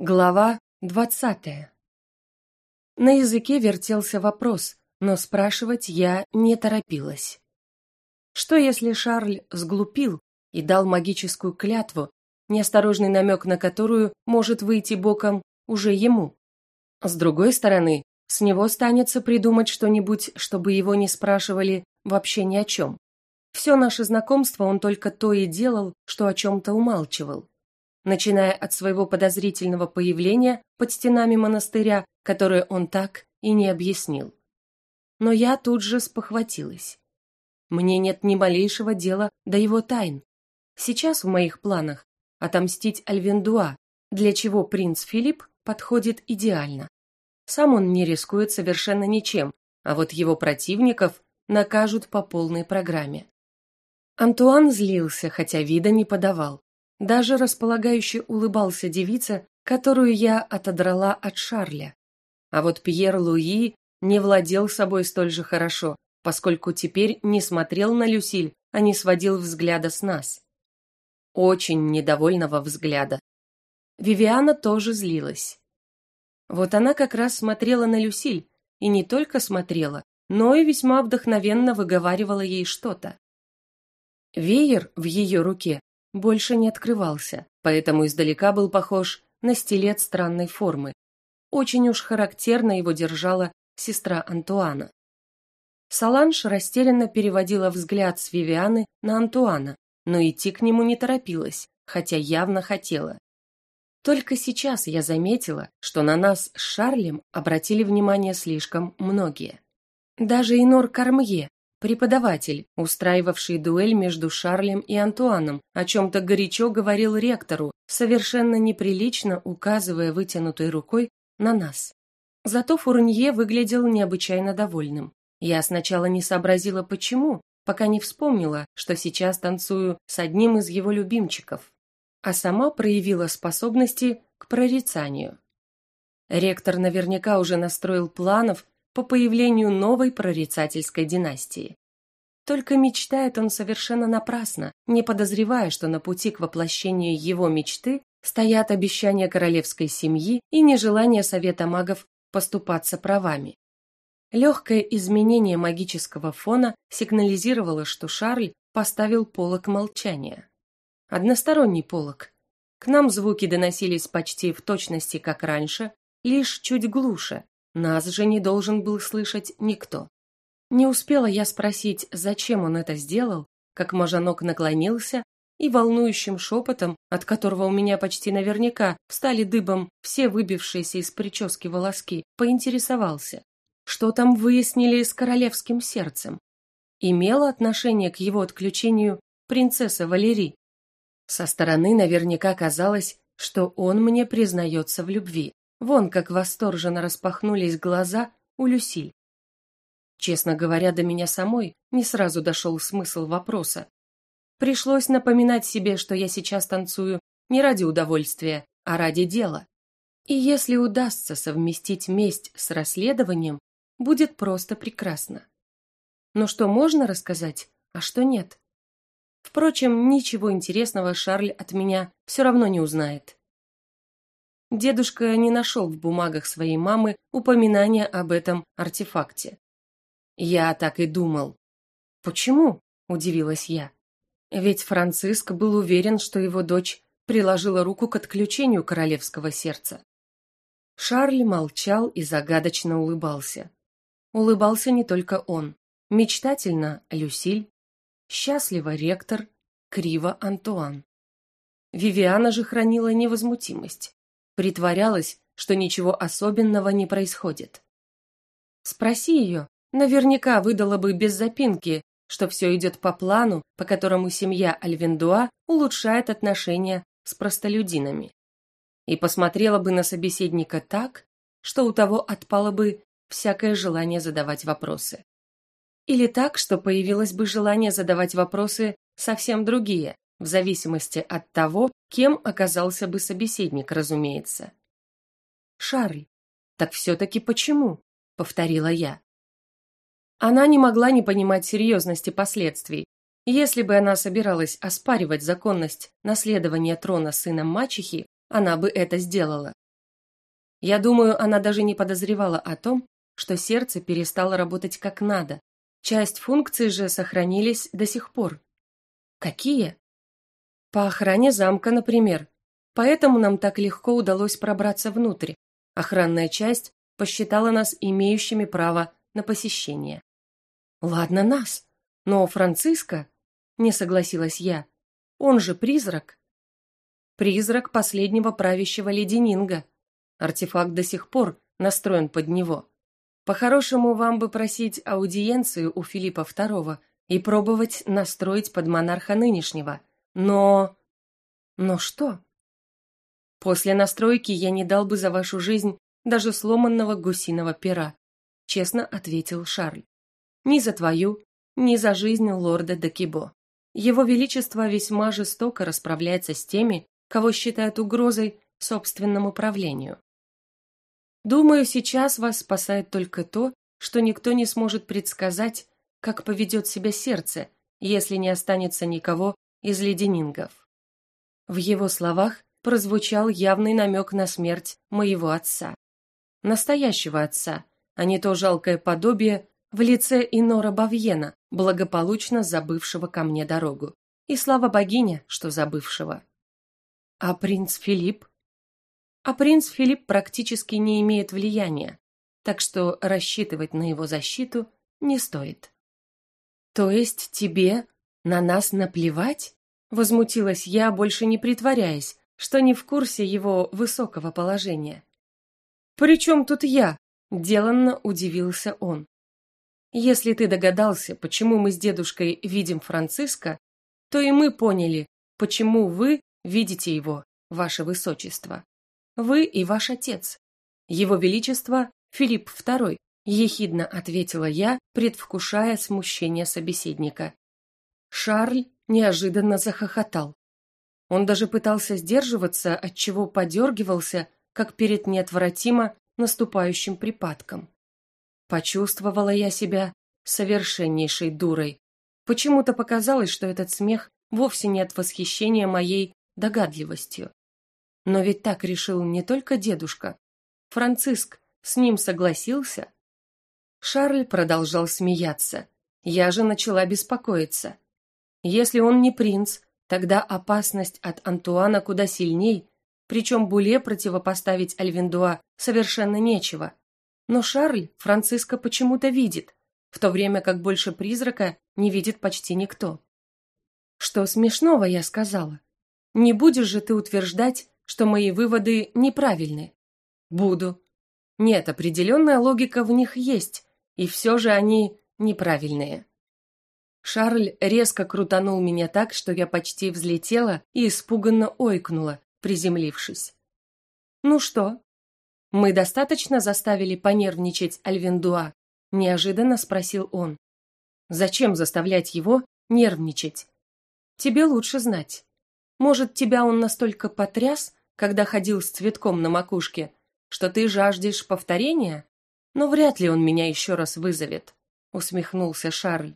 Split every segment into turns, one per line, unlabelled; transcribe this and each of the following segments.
Глава двадцатая. На языке вертелся вопрос, но спрашивать я не торопилась. Что если Шарль сглупил и дал магическую клятву, неосторожный намек на которую может выйти боком уже ему? С другой стороны, с него станется придумать что-нибудь, чтобы его не спрашивали вообще ни о чем. Все наше знакомство он только то и делал, что о чем-то умалчивал начиная от своего подозрительного появления под стенами монастыря, которое он так и не объяснил. Но я тут же спохватилась. Мне нет ни малейшего дела до его тайн. Сейчас в моих планах отомстить Альвендуа, для чего принц Филипп подходит идеально. Сам он не рискует совершенно ничем, а вот его противников накажут по полной программе. Антуан злился, хотя вида не подавал. Даже располагающе улыбался девица, которую я отодрала от Шарля. А вот Пьер Луи не владел собой столь же хорошо, поскольку теперь не смотрел на Люсиль, а не сводил взгляда с нас. Очень недовольного взгляда. Вивиана тоже злилась. Вот она как раз смотрела на Люсиль, и не только смотрела, но и весьма вдохновенно выговаривала ей что-то. Веер в ее руке больше не открывался, поэтому издалека был похож на стилет странной формы. Очень уж характерно его держала сестра Антуана. Саланж растерянно переводила взгляд с Вивианы на Антуана, но идти к нему не торопилась, хотя явно хотела. Только сейчас я заметила, что на нас с Шарлем обратили внимание слишком многие. Даже Инор Кармье, Преподаватель, устраивавший дуэль между Шарлем и Антуаном, о чем-то горячо говорил ректору, совершенно неприлично указывая вытянутой рукой на нас. Зато Фурнье выглядел необычайно довольным. Я сначала не сообразила почему, пока не вспомнила, что сейчас танцую с одним из его любимчиков, а сама проявила способности к прорицанию. Ректор наверняка уже настроил планов по появлению новой прорицательской династии. Только мечтает он совершенно напрасно, не подозревая, что на пути к воплощению его мечты стоят обещания королевской семьи и нежелание Совета магов поступаться правами. Легкое изменение магического фона сигнализировало, что Шарль поставил полок молчания. Односторонний полок. К нам звуки доносились почти в точности, как раньше, лишь чуть глуше, нас же не должен был слышать никто. Не успела я спросить, зачем он это сделал, как Мажанок наклонился и волнующим шепотом, от которого у меня почти наверняка встали дыбом все выбившиеся из прически волоски, поинтересовался, что там выяснили с королевским сердцем. Имело отношение к его отключению принцесса Валерий. Со стороны наверняка казалось, что он мне признается в любви. Вон как восторженно распахнулись глаза у Люсиль. Честно говоря, до меня самой не сразу дошел смысл вопроса. Пришлось напоминать себе, что я сейчас танцую не ради удовольствия, а ради дела. И если удастся совместить месть с расследованием, будет просто прекрасно. Но что можно рассказать, а что нет? Впрочем, ничего интересного Шарль от меня все равно не узнает. Дедушка не нашел в бумагах своей мамы упоминания об этом артефакте. Я так и думал. Почему? удивилась я. Ведь Франциск был уверен, что его дочь приложила руку к отключению королевского сердца. Шарль молчал и загадочно улыбался. Улыбался не только он. Мечтательно Люсиль, счастливо ректор, криво Антуан. Вивиана же хранила невозмутимость притворялась, что ничего особенного не происходит. Спроси ее, наверняка выдала бы без запинки, что все идет по плану, по которому семья Альвендуа улучшает отношения с простолюдинами. И посмотрела бы на собеседника так, что у того отпало бы всякое желание задавать вопросы. Или так, что появилось бы желание задавать вопросы совсем другие, в зависимости от того, кем оказался бы собеседник, разумеется. Шарль, так все-таки почему? повторила я. Она не могла не понимать серьезности последствий. Если бы она собиралась оспаривать законность наследования трона сыном мачехи, она бы это сделала. Я думаю, она даже не подозревала о том, что сердце перестало работать как надо. Часть функций же сохранились до сих пор. Какие? По охране замка, например. Поэтому нам так легко удалось пробраться внутрь. Охранная часть посчитала нас имеющими право на посещение. Ладно нас, но Франциска, не согласилась я, он же призрак. Призрак последнего правящего леденинга. Артефакт до сих пор настроен под него. По-хорошему, вам бы просить аудиенцию у Филиппа II и пробовать настроить под монарха нынешнего. Но... Но что? После настройки я не дал бы за вашу жизнь даже сломанного гусиного пера, честно ответил Шарль. Ни за твою, ни за жизнь лорда Декибо. Его величество весьма жестоко расправляется с теми, кого считает угрозой собственному правлению. Думаю, сейчас вас спасает только то, что никто не сможет предсказать, как поведет себя сердце, если не останется никого из леденингов. В его словах прозвучал явный намек на смерть моего отца. Настоящего отца, а не то жалкое подобие в лице Инора Бавьена, благополучно забывшего ко мне дорогу. И слава богине, что забывшего. А принц Филипп? а принц Филипп практически не имеет влияния, так что рассчитывать на его защиту не стоит. То есть тебе на нас наплевать? Возмутилась я, больше не притворяясь, что не в курсе его высокого положения. «При чем тут я?» – деланно удивился он. «Если ты догадался, почему мы с дедушкой видим Франциска, то и мы поняли, почему вы видите его, ваше высочество. Вы и ваш отец. Его Величество Филипп II, ехидно ответила я, предвкушая смущение собеседника. Шарль неожиданно захохотал. Он даже пытался сдерживаться, от чего подергивался, как перед неотвратимо наступающим припадком. Почувствовала я себя совершеннейшей дурой. Почему-то показалось, что этот смех вовсе не от восхищения моей догадливостью. Но ведь так решил не только дедушка. Франциск с ним согласился. Шарль продолжал смеяться. Я же начала беспокоиться. Если он не принц, тогда опасность от Антуана куда сильней, причем Буле противопоставить Альвиндуа совершенно нечего. Но Шарль Франциска почему-то видит, в то время как больше призрака не видит почти никто. Что смешного я сказала? Не будешь же ты утверждать, что мои выводы неправильны. Буду. Нет, определенная логика в них есть, и все же они неправильные. Шарль резко крутанул меня так, что я почти взлетела и испуганно ойкнула, приземлившись. «Ну что?» «Мы достаточно заставили понервничать Альвендуа?» – неожиданно спросил он. «Зачем заставлять его нервничать? Тебе лучше знать. Может, тебя он настолько потряс, когда ходил с цветком на макушке, что ты жаждешь повторения? Но вряд ли он меня еще раз вызовет, усмехнулся Шарль.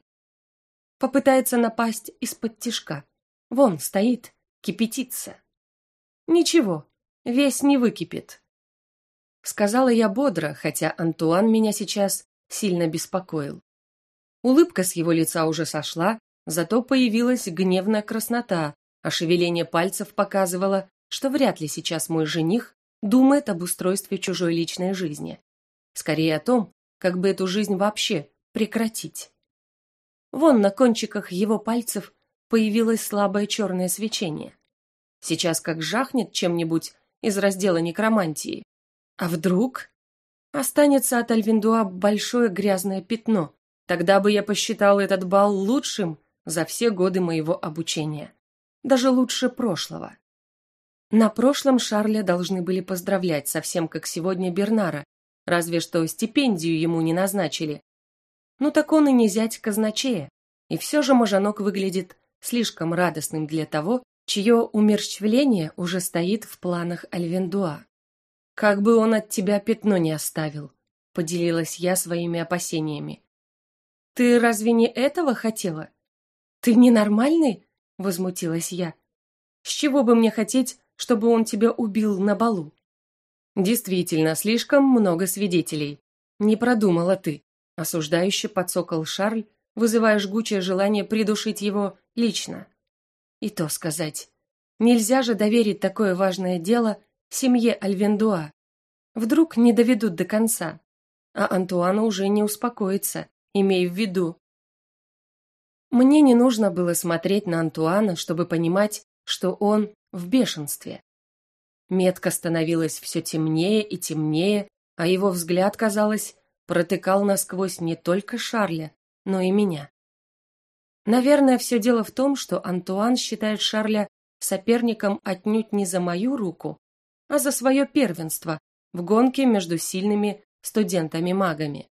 Попытается напасть из-под тишка. Вон стоит, кипятится. Ничего, весь не выкипит. Сказала я бодро, хотя Антуан меня сейчас сильно беспокоил. Улыбка с его лица уже сошла, зато появилась гневная краснота, а шевеление пальцев показывало, что вряд ли сейчас мой жених думает об устройстве чужой личной жизни. Скорее о том, как бы эту жизнь вообще прекратить. Вон на кончиках его пальцев появилось слабое черное свечение. Сейчас как жахнет чем-нибудь из раздела некромантии. А вдруг останется от Альвиндуа большое грязное пятно? Тогда бы я посчитал этот бал лучшим за все годы моего обучения даже лучше прошлого. На прошлом Шарля должны были поздравлять, совсем как сегодня Бернара, разве что стипендию ему не назначили. Ну так он и не зять казначея, и все же Можанок выглядит слишком радостным для того, чье умерщвление уже стоит в планах Альвендуа. «Как бы он от тебя пятно не оставил», — поделилась я своими опасениями. «Ты разве не этого хотела? Ты ненормальный?» возмутилась я. С чего бы мне хотеть, чтобы он тебя убил на балу? Действительно, слишком много свидетелей. Не продумала ты, осуждающе подсокол Шарль, вызывая жгучее желание придушить его лично. И то сказать, нельзя же доверить такое важное дело семье Альвендуа. Вдруг не доведут до конца, а Антуану уже не успокоится, имея в виду. Мне не нужно было смотреть на Антуана, чтобы понимать, что он в бешенстве. Метка становилась все темнее и темнее, а его взгляд, казалось, протыкал насквозь не только Шарля, но и меня. Наверное, все дело в том, что Антуан считает Шарля соперником отнюдь не за мою руку, а за свое первенство в гонке между сильными студентами-магами.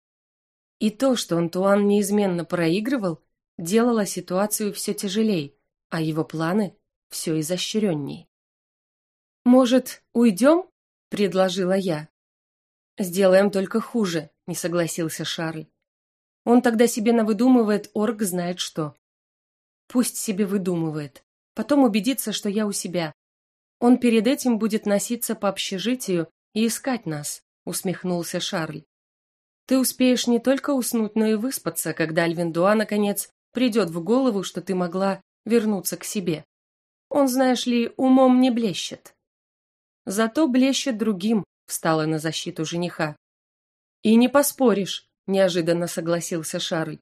И то, что Антуан неизменно проигрывал, делало ситуацию все тяжелее, а его планы все изощренней. «Может, уйдем?» – предложила я. «Сделаем только хуже», – не согласился Шарль. «Он тогда себе навыдумывает орг знает что». «Пусть себе выдумывает. Потом убедится, что я у себя. Он перед этим будет носиться по общежитию и искать нас», – усмехнулся Шарль. «Ты успеешь не только уснуть, но и выспаться, когда Альвиндуа, наконец, придет в голову, что ты могла вернуться к себе. Он, знаешь ли, умом не блещет». Зато блещет другим, встала на защиту жениха. И не поспоришь, неожиданно согласился Шарль.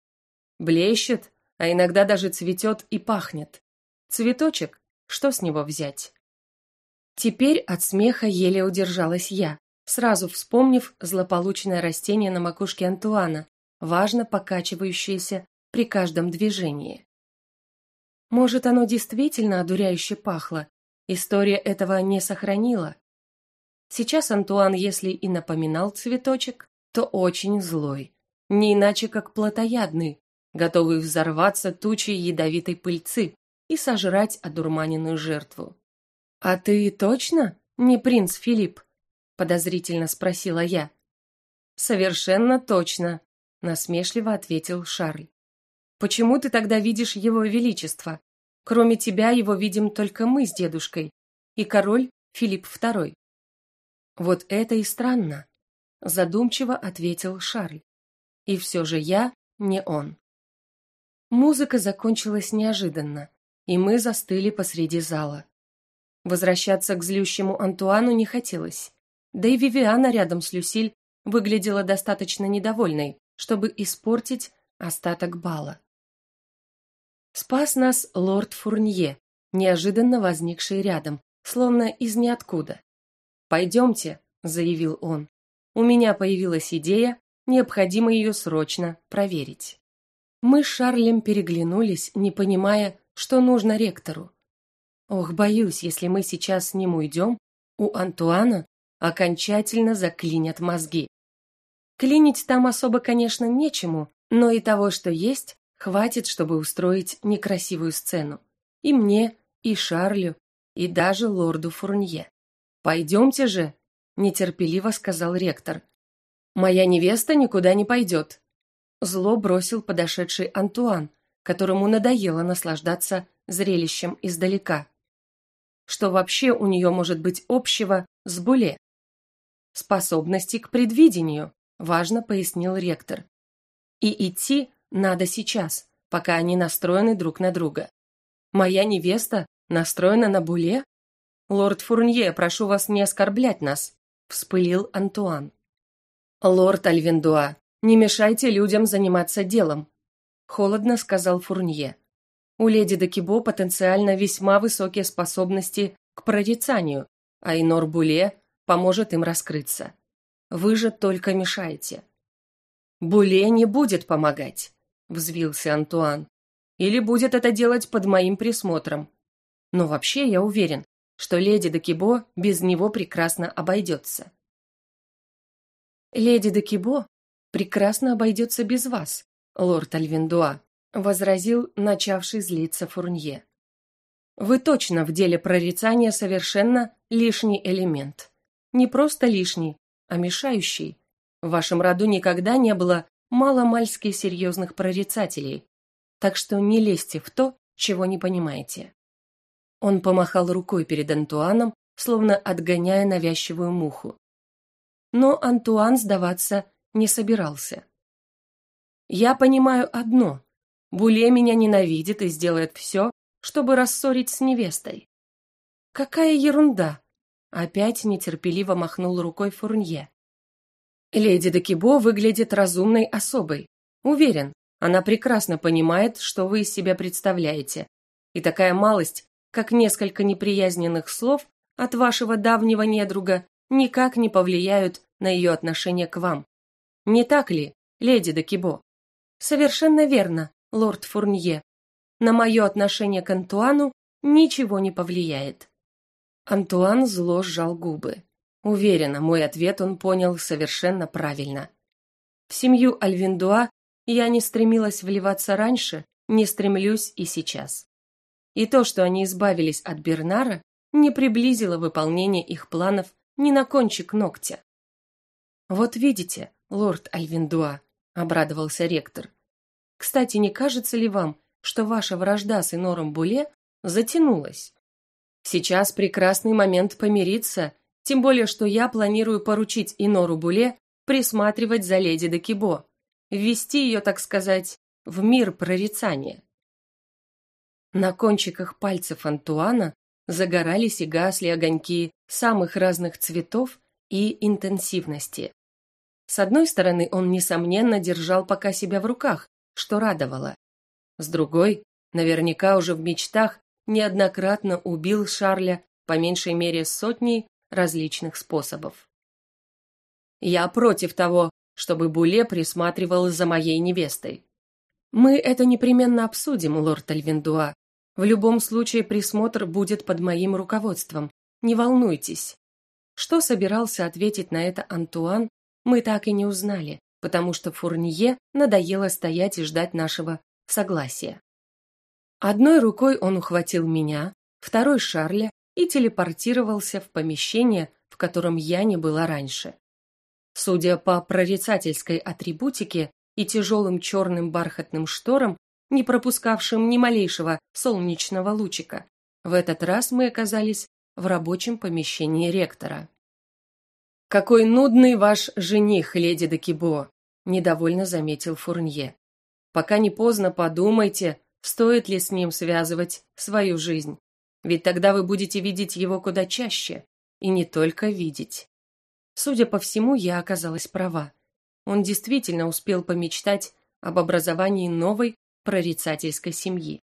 Блещет, а иногда даже цветет и пахнет. Цветочек, что с него взять? Теперь от смеха еле удержалась я, сразу вспомнив злополучное растение на макушке Антуана, важно покачивающееся при каждом движении. Может, оно действительно одуряюще пахло, История этого не сохранила. Сейчас Антуан, если и напоминал цветочек, то очень злой. Не иначе, как плотоядный, готовый взорваться тучей ядовитой пыльцы и сожрать одурманенную жертву. «А ты точно не принц Филипп?» – подозрительно спросила я. «Совершенно точно», – насмешливо ответил Шарль. «Почему ты тогда видишь его величество? Кроме тебя его видим только мы с дедушкой и король Филипп II. Вот это и странно, задумчиво ответил Шарль. И все же я не он. Музыка закончилась неожиданно, и мы застыли посреди зала. Возвращаться к злющему Антуану не хотелось. Да и Вивиана рядом с Люсиль выглядела достаточно недовольной, чтобы испортить остаток бала. Спас нас лорд Фурнье, неожиданно возникший рядом, словно из ниоткуда. «Пойдемте», — заявил он. «У меня появилась идея, необходимо ее срочно проверить». Мы с Шарлем переглянулись, не понимая, что нужно ректору. Ох, боюсь, если мы сейчас с ним уйдем, у Антуана окончательно заклинят мозги. Клинить там особо, конечно, нечему, но и того, что есть, Хватит, чтобы устроить некрасивую сцену. И мне, и Шарлю, и даже лорду Фурнье. «Пойдемте же», – нетерпеливо сказал ректор. «Моя невеста никуда не пойдет». Зло бросил подошедший Антуан, которому надоело наслаждаться зрелищем издалека. Что вообще у нее может быть общего с Буле? Способности к предвидению, важно пояснил ректор. И идти надо сейчас, пока они настроены друг на друга. Моя невеста настроена на Буле? Лорд Фурнье, прошу вас не оскорблять нас, вспылил Антуан. Лорд Альвендуа, не мешайте людям заниматься делом, холодно сказал Фурнье. У леди Декибо потенциально весьма высокие способности к прорицанию, а Инор Буле поможет им раскрыться. Вы же только мешаете. Буле не будет помогать. – взвился Антуан. «Или будет это делать под моим присмотром. Но вообще я уверен, что леди Декибо без него прекрасно обойдется». «Леди Декибо прекрасно обойдется без вас, лорд Альвиндуа», – возразил начавший злиться Фурнье. «Вы точно в деле прорицания совершенно лишний элемент. Не просто лишний, а мешающий. В вашем роду никогда не было мало-мальски серьезных прорицателей, так что не лезьте в то, чего не понимаете. Он помахал рукой перед Антуаном, словно отгоняя навязчивую муху. но Антуан сдаваться не собирался. «Я понимаю одно. Буле меня ненавидит и сделает все, чтобы рассорить с невестой». «Какая ерунда!» Опять нетерпеливо махнул рукой Фурнье. Леди Декибо выглядит разумной особой. Уверен, она прекрасно понимает, что вы из себя представляете. И такая малость, как несколько неприязненных слов от вашего давнего недруга, никак не повлияют на ее отношение к вам. Не так ли, леди Декибо? Совершенно верно, лорд Фурнье. На мое отношение к Антуану ничего не повлияет. Антуан зло сжал губы. Уверена, мой ответ он понял совершенно правильно. В семью Альвиндуа я не стремилась вливаться раньше, не стремлюсь и сейчас. И то, что они избавились от Бернара, не приблизило выполнение их планов ни на кончик ногтя. «Вот видите, лорд Альвиндуа», — обрадовался ректор. «Кстати, не кажется ли вам, что ваша вражда с Инором Буле затянулась? Сейчас прекрасный момент помириться, тем более, что я планирую поручить Инору Буле присматривать за леди Декибо, ввести ее, так сказать, в мир прорицания. На кончиках пальцев Антуана загорались и гасли огоньки самых разных цветов и интенсивности. С одной стороны, он, несомненно, держал пока себя в руках, что радовало. С другой, наверняка уже в мечтах неоднократно убил Шарля по меньшей мере сотней различных способов. Я против того, чтобы Буле присматривал за моей невестой. Мы это непременно обсудим, лорд Альвиндуа. В любом случае присмотр будет под моим руководством. Не волнуйтесь. Что собирался ответить на это Антуан, мы так и не узнали, потому что Фурнье надоело стоять и ждать нашего согласия. Одной рукой он ухватил меня, второй Шарля и телепортировался в помещение, в котором я не была раньше. Судя по прорицательской атрибутике и тяжелым черным бархатным шторам, не пропускавшим ни малейшего солнечного лучика, в этот раз мы оказались в рабочем помещении ректора. «Какой нудный ваш жених, леди Декибо!» – недовольно заметил Фурнье. «Пока не поздно, подумайте, стоит ли с ним связывать свою жизнь. Ведь тогда вы будете видеть его куда чаще, и не только видеть». Судя по всему, я оказалась права. Он действительно успел помечтать об образовании новой прорицательской семьи.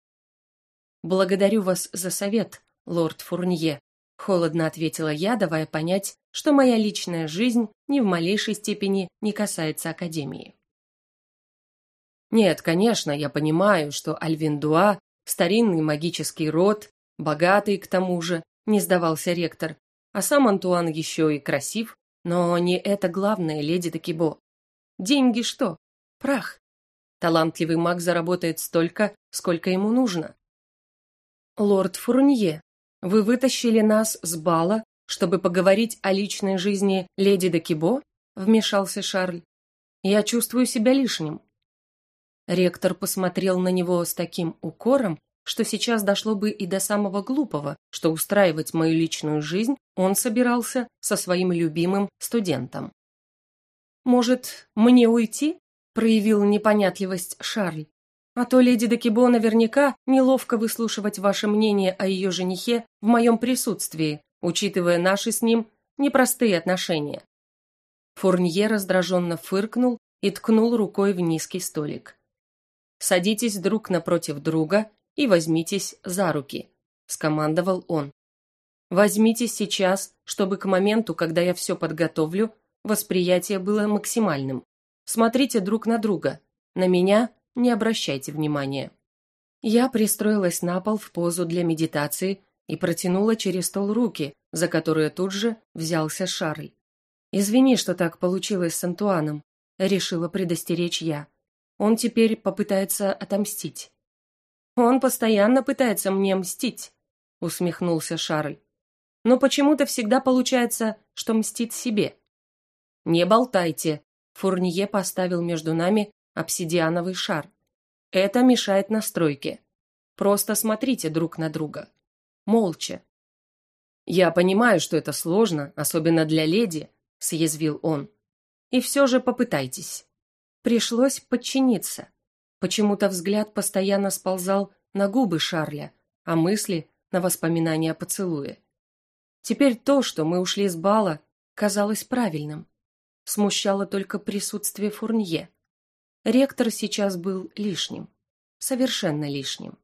«Благодарю вас за совет, лорд Фурнье», — холодно ответила я, давая понять, что моя личная жизнь ни в малейшей степени не касается Академии. Нет, конечно, я понимаю, что Альвиндуа – старинный магический род, богатый к тому же, не сдавался ректор, а сам Антуан еще и красив, но не это главное, леди Такибо. Деньги что? Прах. Талантливый маг заработает столько, сколько ему нужно. Лорд Фурнье, вы вытащили нас с бала, чтобы поговорить о личной жизни леди Декибо? Вмешался Шарль. Я чувствую себя лишним. Ректор посмотрел на него с таким укором, что сейчас дошло бы и до самого глупого, что устраивать мою личную жизнь он собирался со своим любимым студентом. «Может, мне уйти?» – проявил непонятливость Шарль. «А то леди Декибо наверняка неловко выслушивать ваше мнение о ее женихе в моем присутствии, учитывая наши с ним непростые отношения». Фурнье раздраженно фыркнул и ткнул рукой в низкий столик. «Садитесь друг напротив друга и возьмитесь за руки», – скомандовал он. «Возьмитесь сейчас, чтобы к моменту, когда я все подготовлю, восприятие было максимальным. Смотрите друг на друга. На меня не обращайте внимания». Я пристроилась на пол в позу для медитации и протянула через стол руки, за которые тут же взялся Шарль. «Извини, что так получилось с Антуаном», — решила предостеречь я. «Он теперь попытается отомстить». Он постоянно пытается мне мстить, усмехнулся Шарль. Но почему-то всегда получается, что мстит себе. Не болтайте. Фурнье поставил между нами обсидиановый шар. Это мешает настройке. Просто смотрите друг на друга. Молча. Я понимаю, что это сложно, особенно для леди, съязвил он. И все же попытайтесь. Пришлось подчиниться. Почему-то взгляд постоянно сползал на губы Шарля, а мысли на воспоминания о поцелуе. Теперь то, что мы ушли с бала, казалось правильным. Смущало только присутствие Фурнье. Ректор сейчас был лишним, совершенно лишним.